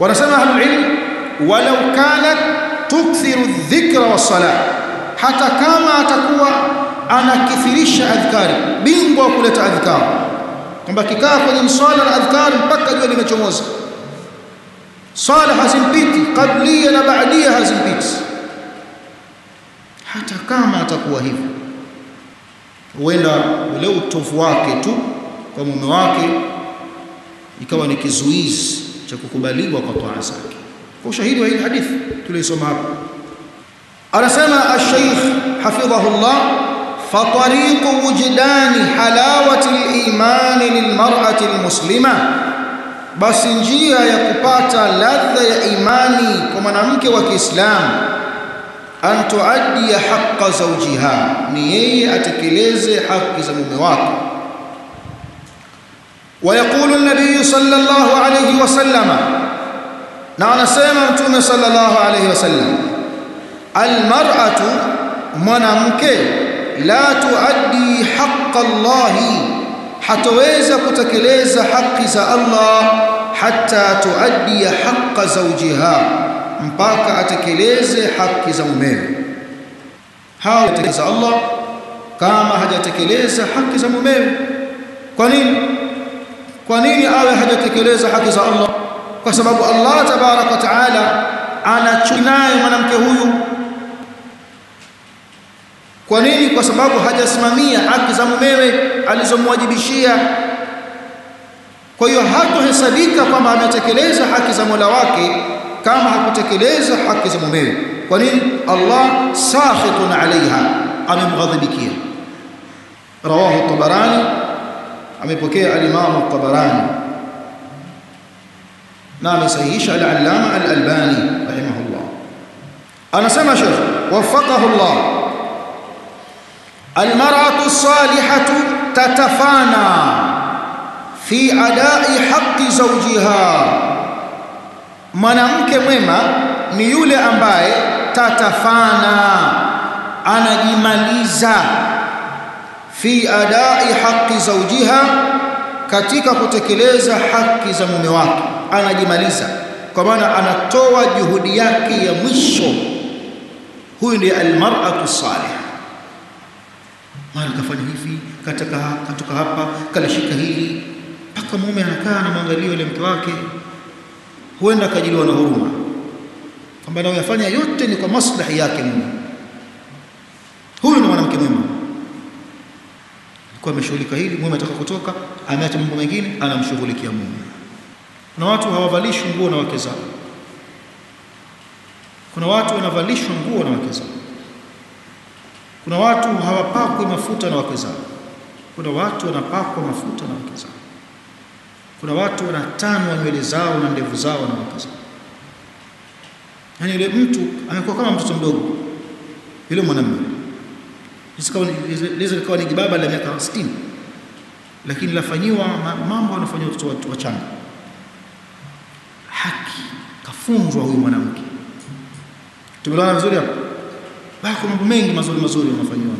wanasema ahlulilm walau kanat tukthiru dhikra wassalah hata kama atakuwa anakithirisha adhkari bingwa wa kuleta adhkari kwamba kikaa kwenye mswala na adhkari mpaka jua limechomoza. Swala hazimpiti kablia na baadia hazimpiti. Hata kama atakuwa hivyo huenda ule utovu wake tu kwa mume wake ikawa ni kizuizi cha kukubaliwa kwa toa zake. Kwa ushahidi wa hii hadithi tuliosoma hapa. Anasema ash-shaykh hafidhahullah fatariqu wujdani halawati al-iman lilmar'ati al-muslima basi njia ya kupata ladha ya imani kwa mwanamke wa Kiislamu an tuaddi haqqa zawjiha ni yeye atekeleze haki za mume wake ويقول النبي صلى الله عليه وسلم نعم سيما أنتم صلى الله عليه وسلم. المرأة منامك لا تؤدي حق الله حتويز كتكليز حق ز الله حتى تؤدي حق زوجها. مباك أتكليز حق زمومين حاول تكليز الله كما هجا تكليز حق زمومين قنين kwa nini awe hajatekeleza haki za Allah? Kwa sababu Allah tabarak wa taala anachunaye mwanamke huyu. Kwa nini? Kwa sababu hajasimamia haki za mumewe alizomwajibishia. Kwa hiyo hatohesabika kwamba ametekeleza haki za Mola wake kama hakutekeleza haki za mumewe. Kwa nini? Allah sakhitun alaiha amemghadhibikia. Rawahu tabarani amepokea al-Imam al-Tabarani na amesahihisha al-Allama al-Albani rahimahullah anasema Sheikh wafaqahu Allah al-mar'atu as-salihatu tatafana fi ada'i haqqi zawjiha mwanamke mwema ni yule ambaye tatafana anajimaliza fi adai haqi zaujiha katika kutekeleza haki za mume wake. Anajimaliza. Kwa maana anatoa juhudi yake ya mwisho. Huyu ndiye almar'atu salih. Mara kafanya hivi kataka katoka hapa kalishika hili mpaka mume anakaa anamwangalia yule mke wake. Huenda akajiliwa na huruma. Kwamba anayofanya yote ni kwa maslahi yake mume. Huyu ni mwanamke mwema alikuwa ameshughulika hili mume ataka kutoka ameacha mambo mengine anamshughulikia mume. Kuna watu hawavalishwi nguo na wake zao. Kuna watu wanavalishwa nguo na wake zao. Kuna watu hawapakwi mafuta na wake zao. Kuna watu wanapakwa mafuta na wake zao. Kuna watu wanatanwa nywele zao na ndevu zao na wake zao. Yaani yule mtu amekuwa kama mtoto mdogo yule mwanamume liza likawa ni jibaba la miaka 60 lakini lafanyiwa mambo anafanywa watoto wachanga. Haki kafunzwa huyu mwanamke. Tumeelewana vizuri hapo? Bako mambo mengi mazuri mazuri wanafanyiwa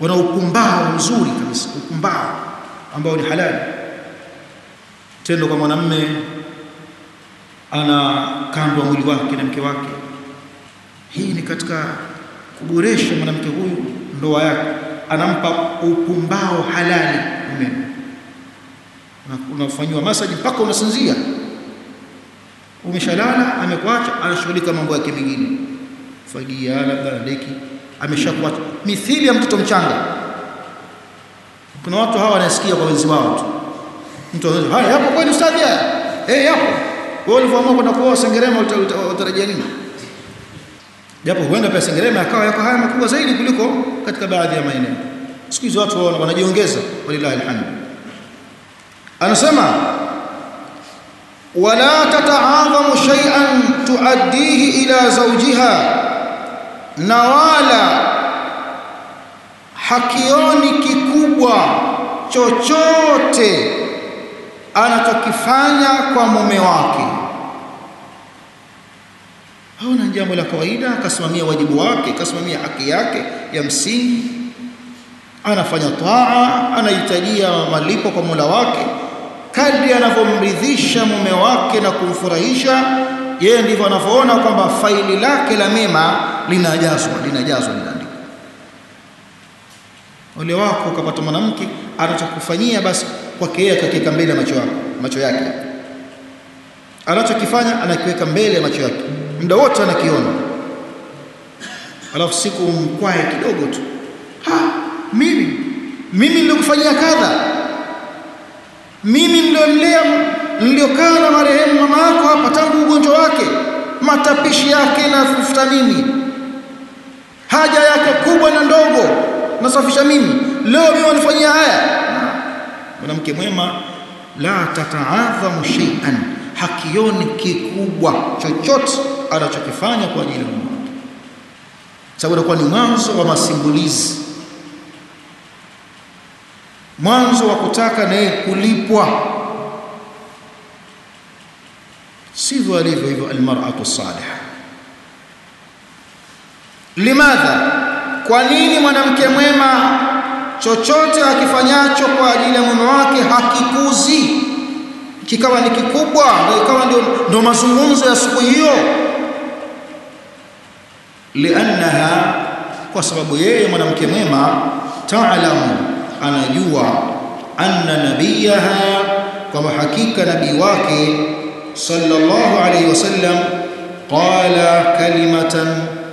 wana ukumbao mzuri kabisa ukumbao ambao ni halali. Tendo kwa mwanamme ana kando mwili wake na mke wake. Hii ni katika kuboresha mwanamke huyu ndoa yake. Anampa upumbao halali mume unafanyiwa masaji mpaka unasinzia. Umeshalala amekuacha anashughulika mambo yake mengine. Fagia labda deki. Ameshakuacha. Mithili ya mtoto mchanga. Kuna watu hawa wanasikia kwa wenzi wao tu. Mtu anasema haya yapo kweli ustadhi haya? Eh yapo. Wewe ulivyoamua kwenda kuoa Sengerema utarajia nini japo huenda pia Sengerema akawa yako haya makubwa zaidi kuliko katika baadhi ya maeneo. Siku hizo watu wanajiongeza walilahi alhamd anasema wala tata'adhamu shay'an tuaddihi ila zawjiha. Na wala hakioni kikubwa chochote anachokifanya kwa mume wake haona jambo la kawaida akasimamia wajibu wake akasimamia haki yake ya msingi. Anafanya taa anahitajia malipo kwa Mola wake. Kadri anavyomridhisha mume wake na kumfurahisha yeye ndivyo anavyoona kwamba faili lake la mema linajazwa linajazwa linaandikwa ole wako ukapata mwanamke anachokufanyia basi kwake yeye akakiweka mbele macho yake macho yake. Anachokifanya anakiweka mbele ya macho yake muda wote anakiona. Alafu siku mkwae kidogo tu. Ha mimi? Mimi nilikufanyia kadha? Mimi niliomlea niliokaa na marehemu mama yako hapa tangu ugonjwa wake matapishi yake na kufuta mimi haja yake kubwa na ndogo nasafisha mimi. Leo mimi wanifanyia haya? Mwanamke mwema la tataadhamu shay'an. Hakioni kikubwa chochote anachokifanya kwa ajili ya wake sababu itakuwa ni mwanzo wa masimbulizi mwanzo wa kutaka naye kulipwa. Sivyo alivyo hivyo almar'atu salihah limadha? Kwa nini mwanamke mwema chochote akifanyacho kwa ajili ya mume wake hakikuzi? Kikawa ni kikubwa ikawa ndio mazungumzo ya siku hiyo liannaha kwa sababu yeye mwanamke mwema taalamu anajua anna nabiyaha kwamba hakika nabii wake sallallahu alayhi wasallam qala kalimatan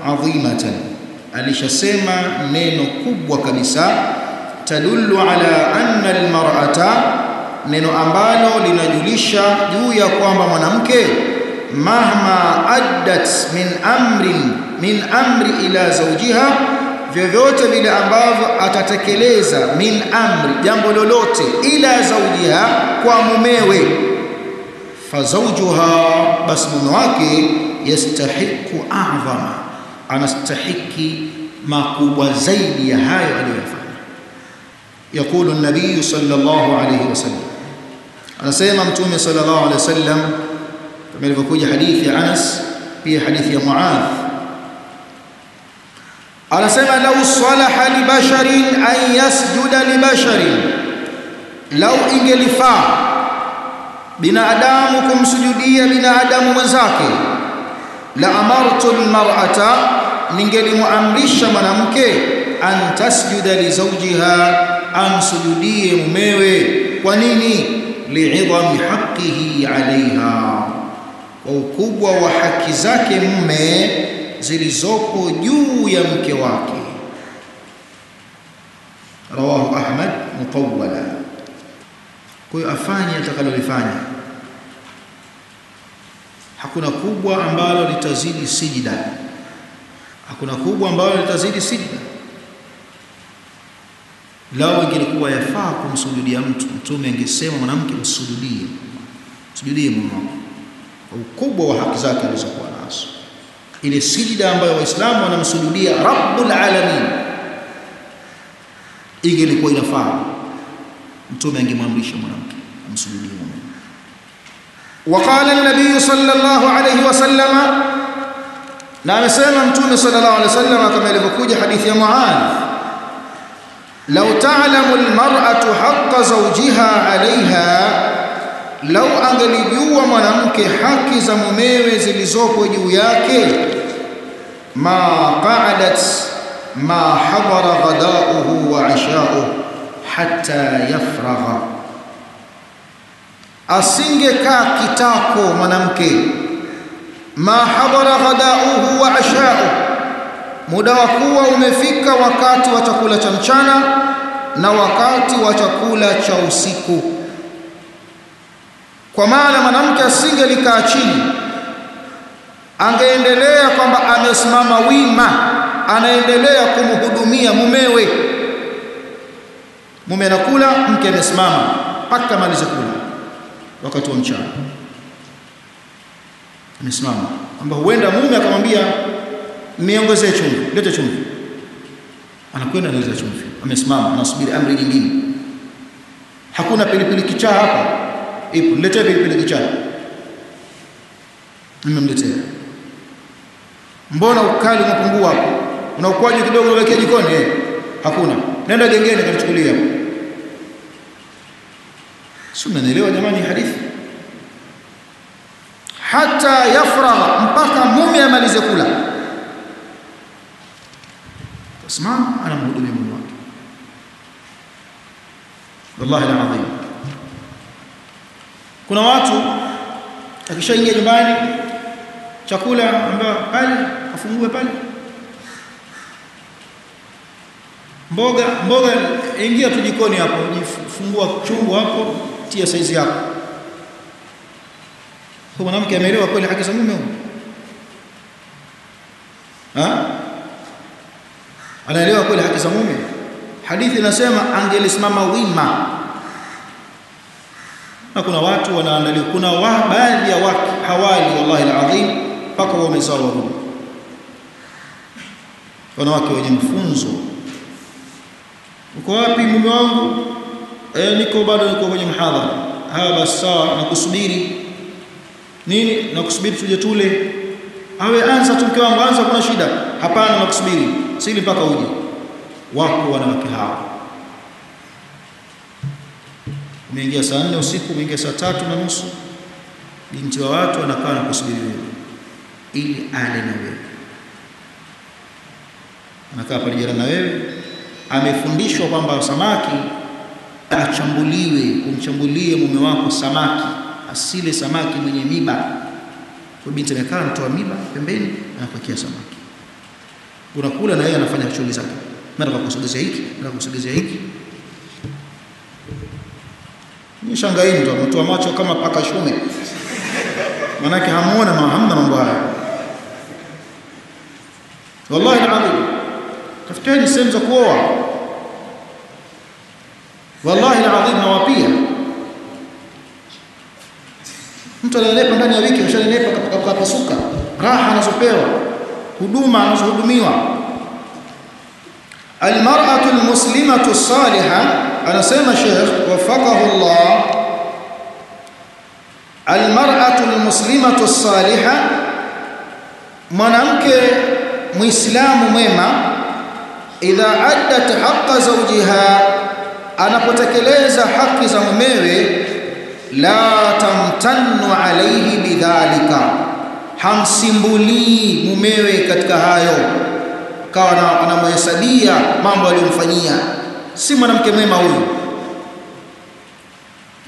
adhimatan alishasema neno kubwa kabisa tadullu ala anna almar'ata neno ambalo linajulisha juu ya kwamba mwanamke mahma addat min amrin min amri ila zawjiha vyovyote vile ambavyo atatekeleza min amri jambo lolote ila zawjiha kwa mumewe fazawjuha basi mume wake yastahiqu a'zama anastahiki makubwa zaidi ya hayo aliyofanya يقول النبي صلى الله عليه وسلم anasema mtume sallallahu alaihi wasallam kama ilivyokuja hadithi ya Anas pia hadithi ya Muadh. Anasema lau salaha li basharin an yasjuda li basharin lau ingelifaa binadamu kumsujudia binadamu mwenzake la amartu almar'ata ningelimuamrisha mwanamke an tasjuda li zawjiha amsujudie mumewe. Kwa nini? Li'idhami haqqihi 'alayha kwa ukubwa wa haki zake mume zilizopo juu ya mke wake. Rawahu ahmad mutawwala. Kwa hiyo afanye atakalolifanya. Hakuna kubwa ambalo litazidi sijida hakuna kubwa ambalo litazidi sijida lao ingelikuwa yafaa kumsujudia mtu mtume angesema mwanamke msujudie. Msujudie mume wako ukubwa wa haki zake alizokuwa nazo ile sijida ambayo waislamu wanamsujudia rabbul alamin ingelikuwa inafaa mtume angemwamrisha mwanamke amsujudie mume وقال النبي صلى الله عليه وسلم na amesema mtume sallallahu alaihi wasallam kama ilivyokuja hadithi ya Muadh law ta'lamu almar'atu haqqa zawjiha 'alayha law angelijua mwanamke haki za mumewe zilizopo juu yake ma qa'adat ma hadara ghada'uhu wa ishauhu hatta yafragha. Asingekaa kitako mwanamke ma hadara ghadauhu wa ishauhu. Muda wa kuwa umefika wakati wa chakula cha mchana na wakati wa chakula cha usiku kwa maana mwanamke asingelikaa chini angeendelea kwamba amesimama wima anaendelea kumhudumia mumewe. Mume anakula mke amesimama mpaka malize kula wakati wa mchana. Amesimama kwamba huenda mume akamwambia niongezee chumvi lete chumvi. Anakwenda analeta chumvi. Amesimama anasubiri amri nyingine. Hakuna pilipili kichaa hapa ipo niletee kichaa nimemletea. Mbona ukali unapungua hapo? Una kidogo unawekea jikoni eh? Hakuna. Nenda gengeni kanichukulia si mnanielewa jamani hadithi? Hata yafragha mpaka mume amalize kula. Tasimama anamhudumia mume wake. Wallahi alazim kuna watu akishaingia nyumbani chakula ambayo pale afungue pale. Mboga mboga ingia tu jikoni hapo jifungua chungu hapo tia saizi yako. Kwa mwanamke ameelewa kweli haki za mume ha? Anaelewa kweli haki za mume? Hadithi inasema angelisimama wima na kuna watu wanaandaliwa. Kuna wa, baadhi ya watu hawali wallahi alazim mpaka wamezaa warudi wanawake wenye mfunzo uko wapi mume wangu? E, niko bado niko kwenye mhadhara haya basi sawa nakusubiri. Nini? Nakusubiri tuje tule. Awe anza tu mke wangu anza kuna shida. Hapana nakusubiri. Sili mpaka uje. Wako wanawake hao umeingia saa nne usiku umeingia saa tatu na nusu. Binti wa watu anakaa na kusubiri wewe. Ili ale na wewe. Anakaa pale jirani na wewe. Amefundishwa kwamba samaki achambuliwe kumchambulie mume wako samaki. Asile samaki mwenye miba. Kwa binti amekaa anatoa miba pembeni anapakia samaki. Unakula na yeye anafanya shughuli zake. Nataka kusogezea hiki nataka kusogezea hiki ni shangaini tu mtoa macho kama paka shume. Manake hamuona hamna mambo haya wallahi alazim. Tafuteni sehemu za kuoa. Wallahi alazim nawapia. Mtu ananenepa ndani ya wiki ameshanenepa kapasuka. Raha anazopewa. Huduma anazohudumiwa. Almar'atu almuslimatu as-salihah anasema Sheikh wafaqahu Allah almar'atu almuslimatu as-salihah mwanamke muislamu mwema idha addat haqqa zawjiha anapotekeleza haki za mumewe la tamtannu alayhi bidhalika hamsimbulii mumewe katika hayo kawa anamhesabia mambo aliyomfanyia si mwanamke mwema huyu.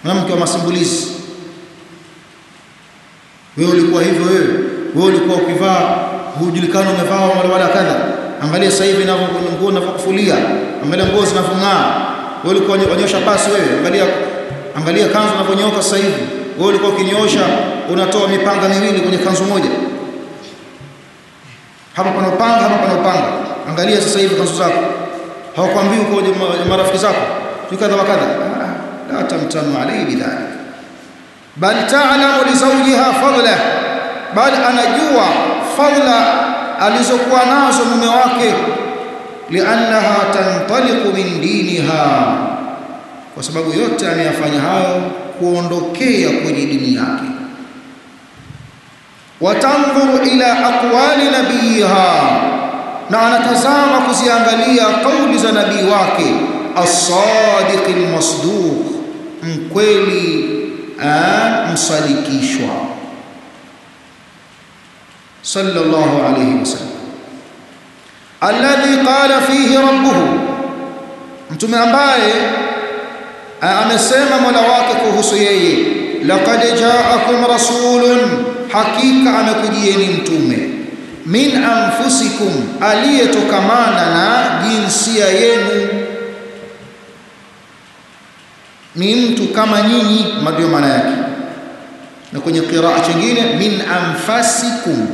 Mwanamke wa masimbulizi. Wewe ulikuwa hivyo wewe. Wewe ulikuwa ukivaa hujulikana umevaa wala wala kadha angalia sasa hivi nguo inavyokufulia. Angalia nguo zinavyong'aa. Wewe ulikuwa unyosha pasi wewe. Angalia angalia kanzu inavyonyoka sasa hivi. Wewe ulikuwa ukinyosha unatoa mipanga miwili kwenye kanzu moja. Hapa pana upanga hapa pana upanga. Angalia sasa hivi kanzu zako hawakwambii uko marafiki zako? Tukadha wakadha la tamtanu alayhi bidhalik. Bal ta'lamu li zawjiha fadla. Bal anajua fadla alizokuwa nazo mume wake. Liannaha tantaliqu min diniha. Kwa sababu yote ameyafanya hayo kuondokea kwenye dini yake. Watandhuru ila aqwali nabiyiha na anatazama kuziangalia kauli za nabii wake as-sadiq al-masduq mkweli msadikishwa. Sallallahu alayhi wasallam alladhi qala fihi rabbuhu. Mtume ambaye amesema mola wake kuhusu yeye laqad ja'akum rasulun hakika amekujieni mtume min anfusikum aliyetokamana na jinsia yenu. Ni mtu kama nyinyi ndio maana yake. Na kwenye qiraa chingine min anfasikum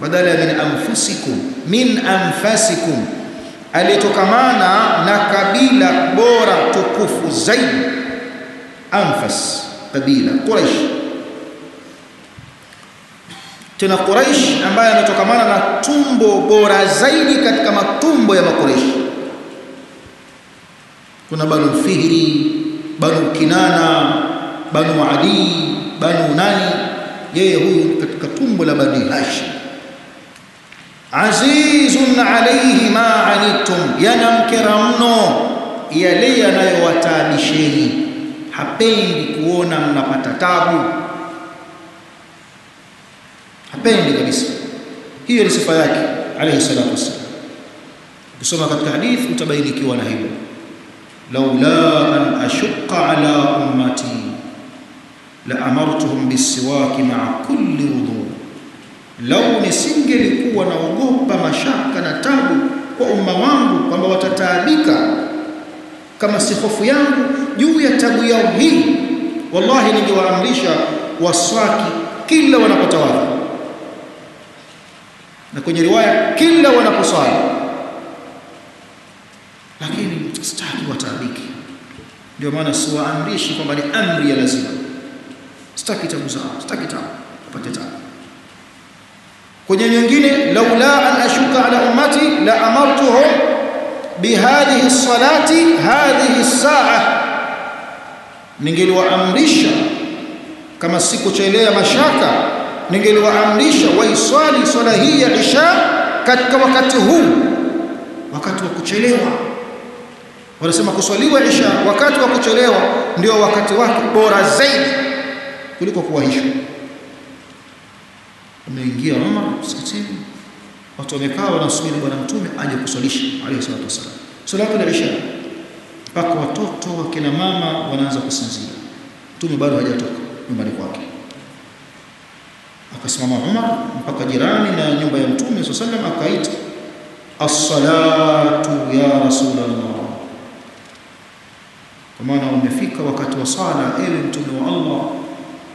badala ya min anfusikum min anfasikum aliyetokamana na kabila bora tukufu zaidi. Anfas kabila quraish tena Quraish ambaye anatokamana na tumbo bora zaidi katika matumbo ya Makuraish. Kuna Banu Fihri, Banu Kinana, Banu Adi, Banu nani, yeye huyu katika tumbo la Bani Hashim. Azizun alayhi ma anittum, yanamkera mno yale yanayowataabisheni, hapendi kuona mnapata tabu hapendi kabisa. Hiyo ni sifa yake alayhi salatu wassalam. Ukisoma katika hadithi utabainikiwa na hilo. Laula an ashqa ala ummati la amartuhum bisiwaki ma'a kulli wudu. Lau nisingelikuwa naogopa mashaka na tabu kwa umma wangu kwamba watataabika kama si hofu yangu juu ya tabu yao hii wallahi ningewaamrisha waswaki kila wanapotawadha na kwenye riwaya kila wanaposwali lakini sitaki wataabiki. Ndio maana siwaamrishi kwamba ni amri ya lazima. Sitaki tabu zao sitaki tabu upate tabu. Kwenye nyingine laula an ashuka ala ummati la amartuhum bihadhihi salati hadhihi saa. Ningeliwaamrisha kama sikuchelea mashaka ningeliwaamrisha waiswali swala hii ya isha katika wakati huu. Wakati wa kuchelewa. Wanasema kuswaliwa isha wakati wa kuchelewa ndio wakati wake bora zaidi kuliko kuwaishwa ameingia Umar msikitini. Watu wamekaa wanasubiri bwana mtume aje kuswalisha alayhi salatu wasallam salatu ya isha. Mpaka watoto wakina mama wanaanza kusinzia. Mtume bado hajatoka nyumbani kwake akasimama Umar mpaka jirani na nyumba ya mtume sallallahu akaita as-salatu ya rasulullah kwa maana umefika wakati wa sala ewe mtume wa Allah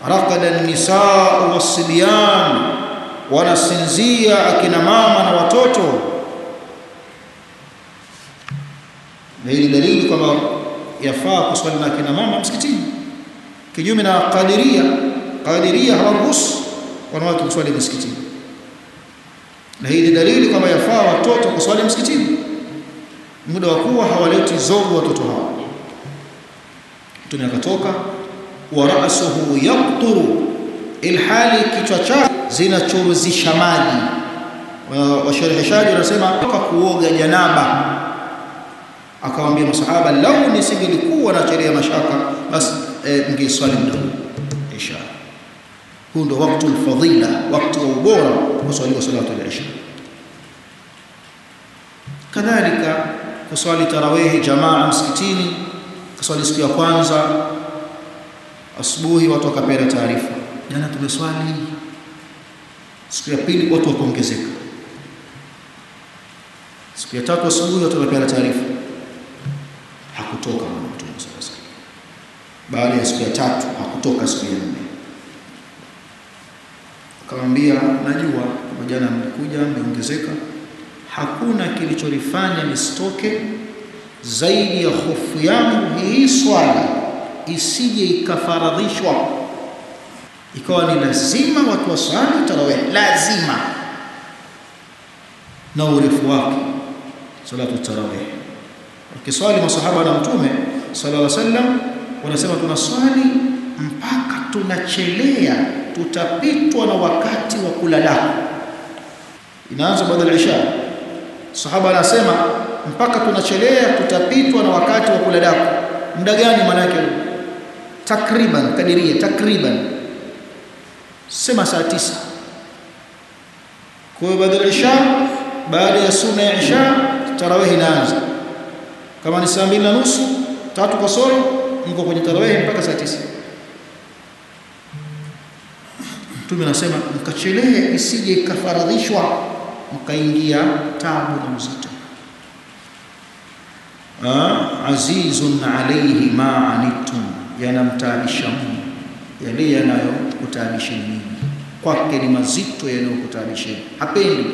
raqada an-nisaa was-sibyan wanasinzia akina mama na watoto. Na hili dalili kwamba yafaa kuswali na akina mama msikitini. Kinyume na qadiria qadiria hawaruhusu wanawake kuswali msikitini. Na hii ni dalili kwamba yafaa watoto kuswali msikitini. Muda wa kuwa hawaleti zogo watoto hao. Mtume akatoka wa ra'suhu yaqturu ilhali kichwa cha zinachuruzisha maji. Washereheshaji wanasema toka kuoga janaba. Akawaambia masahaba lau nisingelikuwa na sheria mashaka basi e, ningeswali muda isha huu ndio wakati alfadhila wakati wa ubora kuswaliwa salatu al-isha. Kadhalika kuswali tarawih jamaa msikitini kuswali siku ya kwanza asubuhi watu wakapenda taarifa. Jana tumeswali siku ya pili watu wakaongezeka. Siku ya tatu asubuhi watu wakapeana taarifa. Hakutoka mtume sasa baada ya siku ya tatu hakutoka siku ya nne akamwambia najua jana mlikuja mmeongezeka. Hakuna kilichonifanya nisitoke. Zaidi ya hofu yangu hii swala isije ikafaradhishwa. Ikawa ni lazima watu waswali tarawih lazima. Na urefu wake salatu tarawih wakiswali masahaba na mtume sallallahu alaihi wasallam wanasema tunaswali mpaka tunachelea tutapitwa na wakati wa kulala. Inaanza baada ya isha sahaba anasema mpaka tunachelea tutapitwa na wakati wa kulala. Muda gani maana yake? Takriban kadiria takriban. Sema saa tisa. Kwa hiyo baada ya isha baada ya sunna ya isha tarawih inaanza. Kama ni saa mbili na nusu tatu kasoro mko kwenye tarawih mpaka saa tisa Mtume anasema mkachelee isije ikafaradhishwa mkaingia tabu na uzito. Azizun alayhi ma anittum yanamtaabisha mno yale yanayokutaabisheni kwake ni mazito yanayokutaabisheni hapendi